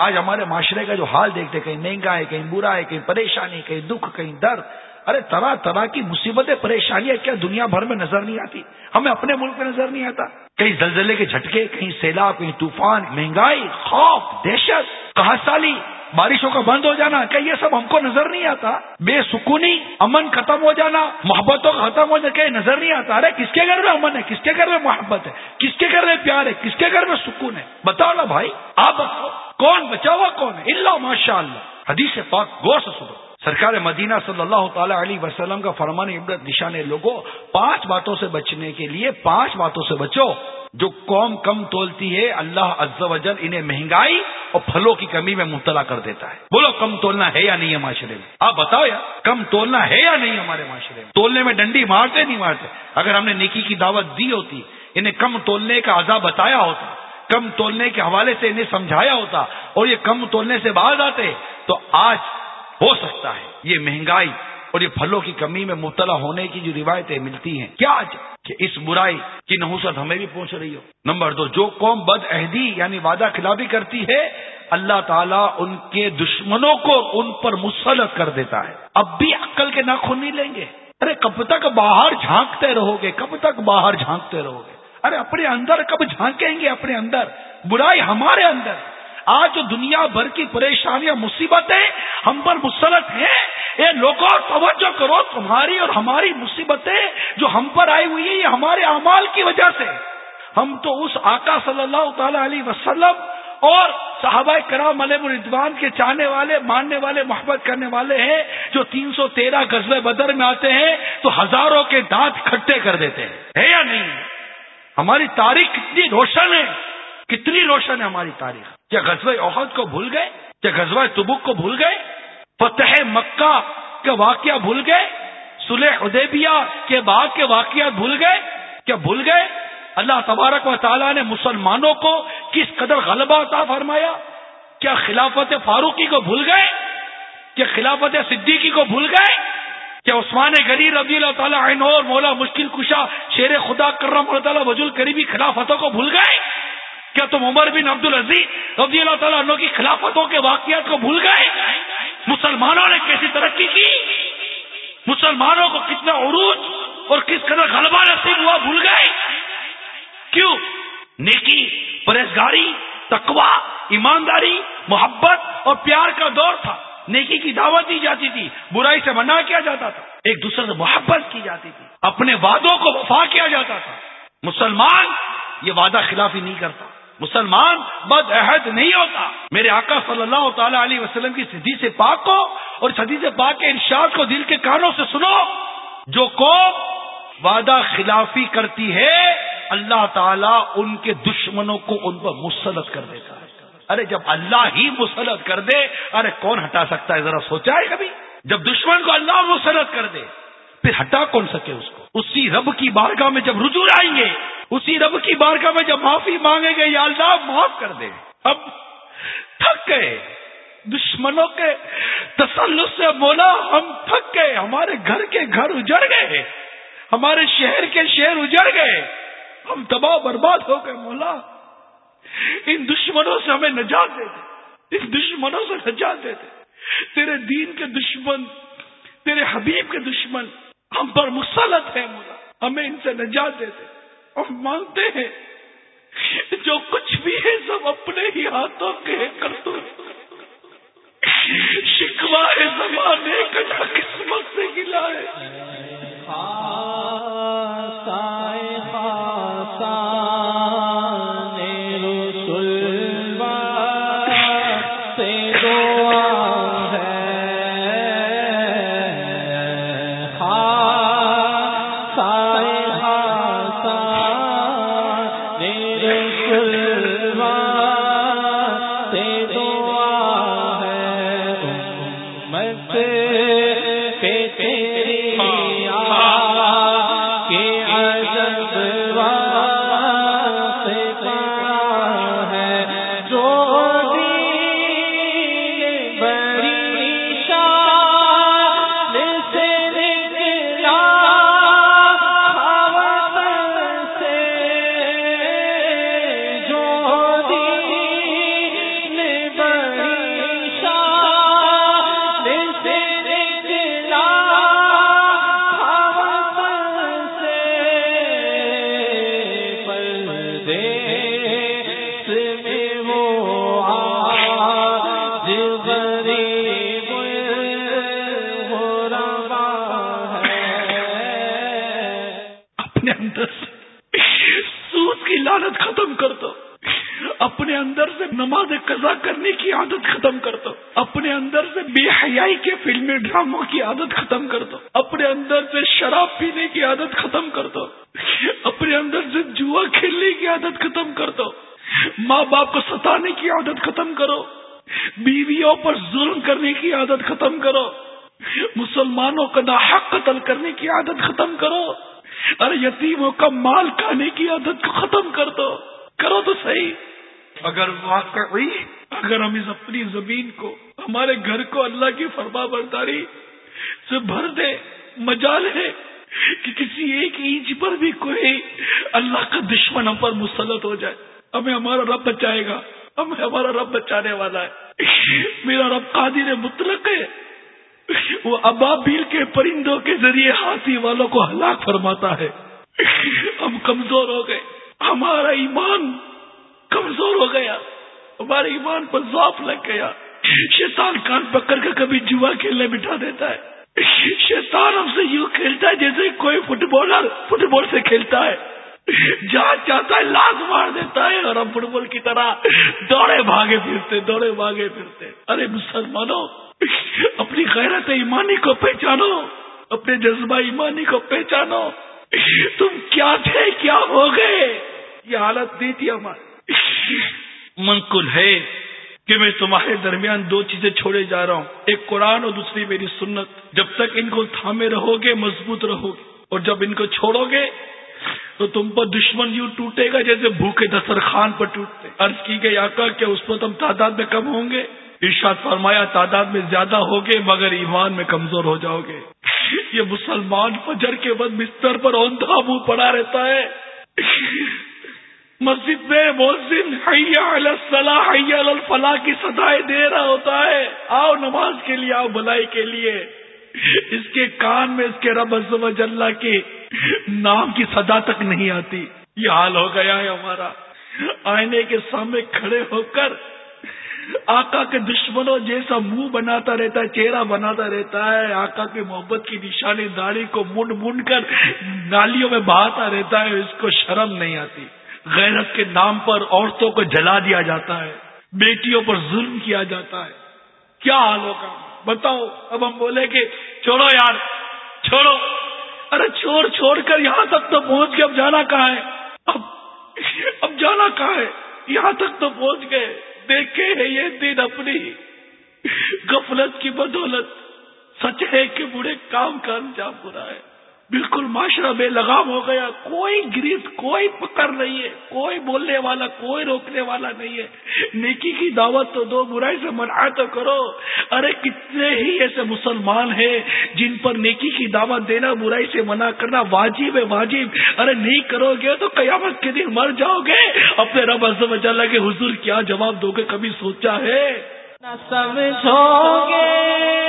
آج ہمارے معاشرے کا جو حال دیکھتے کہیں مہنگا ہے، کہیں برا ہے، کہیں پریشانی کہیں دکھ، کہیں درد۔ ارے، طرح طرح کی مصیبتیں، پریشانیاں کیا دنیا بھر میں نظر نہیں آتی؟ ہمیں اپنے ملک میں نظر نہیں آتا۔ کہیں زلزلے کے جھٹکے، کہیں سیلاب، کہیں طوفان، مہنگائی، خوف، دہشت کہاں سالی بارشوں کا بند ہو جانا، کیا یہ سب ہم کو نظر نہیں آتا؟ بے سکونی، امن ختم ہو جانا، محبتوں کا ختم ہو جانا کہیں نظر نہیں آتا؟ ارے، کس کے گھر میں امن ہے؟ کس کے گھر میں محبت ہے؟ کس کے گھر میں پیار ہے؟ کس کے گھر میں سکون ہے؟ بتاؤ نا بھائی، آپ بتاؤ۔ کون بچا ہوا کون ہے؟ اللہ ماشاء اللہ حدیث پاک غور سے سنو۔ سرکار مدینہ صلی اللہ تعالی علیہ وسلم کا فرمان عبرت نشان لوگوں، پانچ باتوں سے بچنے کے لیے پانچ باتوں سے بچو۔ جو قوم کم تولتی ہے، اللہ عز و جل انہیں مہنگائی اور پھلوں کی کمی میں مبتلا کر دیتا ہے۔ بولو، کم تولنا ہے یا نہیں ہے معاشرے میں؟ آپ بتاؤ یا کم تولنا ہے یا نہیں ہمارے معاشرے میں؟ تولنے میں ڈنڈی مارتے نہیں مارتے۔ اگر ہم نے نیکی کی دعوت دی ہوتی، انہیں کم تولنے کا عذاب بتایا ہوتا۔ کم تولنے کے حوالے سے انہیں سمجھایا ہوتا اور یہ کم تولنے سے باز آتے تو آج ہو سکتا ہے۔ یہ مہنگائی اور یہ پھلوں کی کمی میں مبتلا ہونے کی جو روایتیں ملتی ہیں۔ کیا کہ اس برائی کی نحوست ہمیں بھی پہنچ رہی ہو؟ نمبر دو، جو قوم بد عہدی یعنی وعدہ خلافی کرتی ہے، اللہ تعالیٰ ان کے دشمنوں کو ان پر مسلط کر دیتا ہے۔ اب بھی عقل کے ناخن نہیں لیں گے۔ ارے کب تک باہر جھانکتے رہو گے؟ کب تک باہر جھانکتے رہو گے؟ ارے اپنے اندر کب جھانکیں گے اپنے اندر؟ برائی ہمارے اندر آج جو دنیا بھر کی پریشانیاں، مصیبتیں ہم پر مسلط ہیں یہ لوگوں، توجہ کرو، تمہاری اور ہماری مصیبتیں جو ہم پر آئی ہوئی ہیں، یہ ہمارے اعمال کی وجہ سے۔ ہم تو اس آقا صلی اللہ تعالی علیہ وسلم اور صحابہ کرام علیہ الردوان کے چاہنے والے، ماننے والے، محبت کرنے والے ہیں، جو تین سو تیرہ غزل بدر میں آتے ہیں، تو ہزاروں کے دانت کھٹے کر دیتے ہیں۔ ہے یا نہیں؟ ہماری تاریخ کتنی روشن ہے، کتنی روشن ہے ہماری تاریخ۔ کیا غزوہ عہد کو بھول گئے؟ کیا غزوہ تبک کو بھول گئے؟ فتح مکہ کے واقعہ بھول گئے؟ سلح ادیبیہ کے بعد کے واقعات بھول گئے؟ کیا بھول گئے؟ اللہ تبارک و تعالیٰ نے مسلمانوں کو کس قدر غلبہ عطا فرمایا؟ کیا خلافت فاروقی کو بھول گئے؟ کیا خلافت صدیقی کو بھول گئے؟ کیا عثمان غری رضی اللہ تعالیٰ عنہ اور مولا مشکل کشا شیر خدا کرم اللہ تعالیٰ وجول قریبی خلافتوں کو بھول گئے؟ کیا تم عمر بن عبد العزیز رضی اللہ تعالیٰ عنہ کی خلافتوں کے واقعات کو بھول گئے؟ مسلمانوں نے کیسی ترقی کی؟ مسلمانوں کو کتنا عروج اور کس قدر غلبہ نصیب ہوا بھول گئے؟ کیوں؟ نیکی پرہزگاری تقوا ایمانداری، محبت اور پیار کا دور تھا۔ نیکی کی دعوت دی جاتی تھی، برائی سے منع کیا جاتا تھا۔ ایک دوسرے سے محبت کی جاتی تھی۔ اپنے وعدوں کو وفا کیا جاتا تھا۔ مسلمان یہ وعدہ خلافی نہیں کرتا۔ مسلمان بد عہد نہیں ہوتا۔ میرے آقا صلی اللہ تعالی علیہ وسلم کی صدی سے پاک کو اور صدی سے پاک کے ارشاد کو دل کے کانوں سے سنو۔ جو قوم وعدہ خلافی کرتی ہے، اللہ تعالیٰ ان کے دشمنوں کو ان پر مسلط کر دیتا ہے۔ ارے جب اللہ ہی مسلط کر دے، ارے کون ہٹا سکتا ہے؟ ذرا سوچا ہے کبھی؟ جب دشمن کو اللہ مسلط کر دے، پھر ہٹا کون سکے اس کو؟ اسی رب کی بارگاہ میں جب رجوع آئیں گے، اسی رب کی بارگاہ میں جب معافی مانگیں گے، یا اللہ معاف کر دے۔ اب تھک گئے۔ دشمنوں کے تسلط سے بولا ہم تھک گئے۔ ہمارے گھر کے گھر اجڑ گئے۔ ہمارے شہر کے شہر اجڑ گئے۔ ہم تباہ برباد ہو گئے، مولا۔ ان دشمنوں سے ہمیں نجات دیتے ان دشمنوں سے نجات دیتے تیرے دین کے دشمن، تیرے حبیب کے دشمن، ہم پر مسلط ہے مولا۔ ہمیں ان سے نجات دیتے ہم مانتے ہیں جو کچھ بھی ہے سب اپنے ہی ہاتھوں کے کر دو شکوا ہے زمانے کا قسمت سے گلا ہے۔ مت پہ سود کی لالت ختم کر دو اپنے اندر سے نماز قضا کرنے کی عادت ختم کر دو اپنے اندر سے بے حیائی کے فلمی ڈراموں کی عادت ختم کر دو اپنے اندر سے شراب پینے کی عادت ختم کر دو اپنے اندر سے جوا کھیلنے کی عادت ختم کر دو ماں باپ کو ستانے کی عادت ختم کرو۔ بیویوں پر ظلم کرنے کی عادت ختم کرو۔ مسلمانوں کا ناحق قتل کرنے کی عادت ختم کرو۔ ارے یتیموں کا مال کھانے کی عادت کو ختم کر دو۔ کرو تو صحیح۔ اگر واقعی اگر ہم اس اپنی زمین کو ہمارے گھر کو اللہ کی فرما برداری سے بھر دے مجال ہے کہ کسی ایک اینچ پر بھی کوئی اللہ کا دشمن ہم پر مسلط ہو جائے۔ ہمیں ہمارا رب بچائے گا۔ ہمیں ہمارا رب بچانے والا ہے۔ میرا رب قادر مطلق ہے۔ وہ ابابیل کے پرندوں کے ذریعے ہاتھی والوں کو ہلاک فرماتا ہے۔ ہم کمزور ہو گئے۔ ہمارا ایمان کمزور ہو گیا۔ ہمارے ایمان پر ضعف لگ گیا۔ شیطان کان پکڑ کے کبھی جوا کھیلنے بٹھا دیتا ہے۔ شیطان ہم سے یوں کھیلتا ہے جیسے کوئی فٹ بالر فٹ بال سے کھیلتا ہے۔ جہاں چاہتا ہے لاز مار دیتا ہے اور ہم فٹ بال کی طرح دوڑے بھاگے پھرتے، دوڑے بھاگے پھرتے۔ ارے مسلمانوں اپنی غیرت ایمانی کو پہچانو، اپنے جذبہ ایمانی کو پہچانو۔ تم کیا تھے، کیا ہو گئے؟ یہ حالت نہیں تھی ہماری منقل ہے کہ میں تمہارے درمیان دو چیزیں چھوڑے جا رہا ہوں۔ ایک قرآن اور دوسری میری سنت۔ جب تک ان کو تھامے رہو گے مضبوط رہو گے اور جب ان کو چھوڑو گے تو تم پر دشمن یوں ٹوٹے گا جیسے بھوکے دسترخوان پر ٹوٹتے۔ عرض کی گئی آقا کہ اس پر تم تعداد میں کم ہوں گے؟ ارشاد فرمایا، تعداد میں زیادہ ہوگے مگر ایمان میں کمزور ہو جاؤ گے۔ یہ مسلمان فجر کے بعد بستر پر اوندھا منہ پڑا رہتا ہے۔ مسجد میں محسن حیا حیا الفلاح کی سدائے دے رہا ہوتا ہے۔ آؤ نماز کے لیے، آؤ بلائی کے لیے۔ اس کے کان میں، اس کے رب اللہ کے نام کی صدا تک نہیں آتی۔ یہ حال ہو گیا ہے ہمارا۔ آئینے کے سامنے کھڑے ہو کر آقا کے دشمنوں جیسا منہ بناتا رہتا ہے، چہرہ بناتا رہتا ہے، آقا کی محبت کی نشانی داڑھی کو منڈ منڈ کر نالیوں میں بہاتا رہتا ہے، اس کو شرم نہیں آتی۔ غیرت کے نام پر عورتوں کو جلا دیا جاتا ہے، بیٹیوں پر ظلم کیا جاتا ہے۔ کیا حال ہوگا؟ بتاؤ۔ اب ہم بولے کہ چھوڑو یار، چھوڑو۔ ارے چھوڑ چھوڑ کر یہاں تک تو پہنچ گئے، اب جانا کہاں ہے؟ اب اب جانا کہاں ہے؟ یہاں تک تو پہنچ گئے۔ دیکھے ہیں یہ دن اپنی غفلت کی بدولت سچ ہے کہ برے کام کا انجام برا ہے۔ بالکل معاشرہ بے لگام ہو گیا، کوئی گریز کوئی پکڑ نہیں ہے، کوئی بولنے والا، کوئی روکنے والا نہیں ہے۔ نیکی کی دعوت تو دو برائی سے منع تو کرو۔ ارے کتنے ہی ایسے مسلمان ہیں جن پر نیکی کی دعوت دینا، برائی سے منع کرنا واجب ہے، واجب۔ ارے نہیں کرو گے تو قیامت کے دن مر جاؤ گے۔ اپنے رب عزم اللہ کے حضور کیا جواب دو گے؟ کبھی سوچا ہے؟ نہ سمجھو گے۔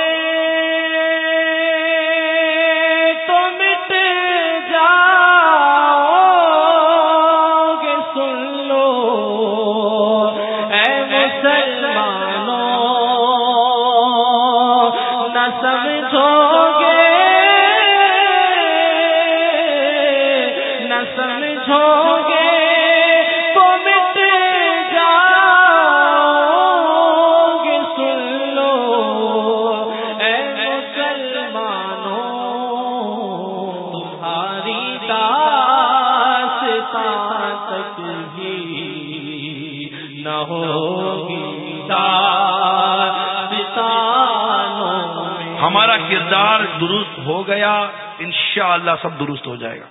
سمجھو گے۔ نہ سمجھو گے۔ تو مٹ جاؤ گے سن لو اے مسلمانوں، تمہاری داستان تک بھی نہ ہوگی داستان۔ ہمارا کردار درست ہو گیا انشاءاللہ سب درست ہو جائے گا۔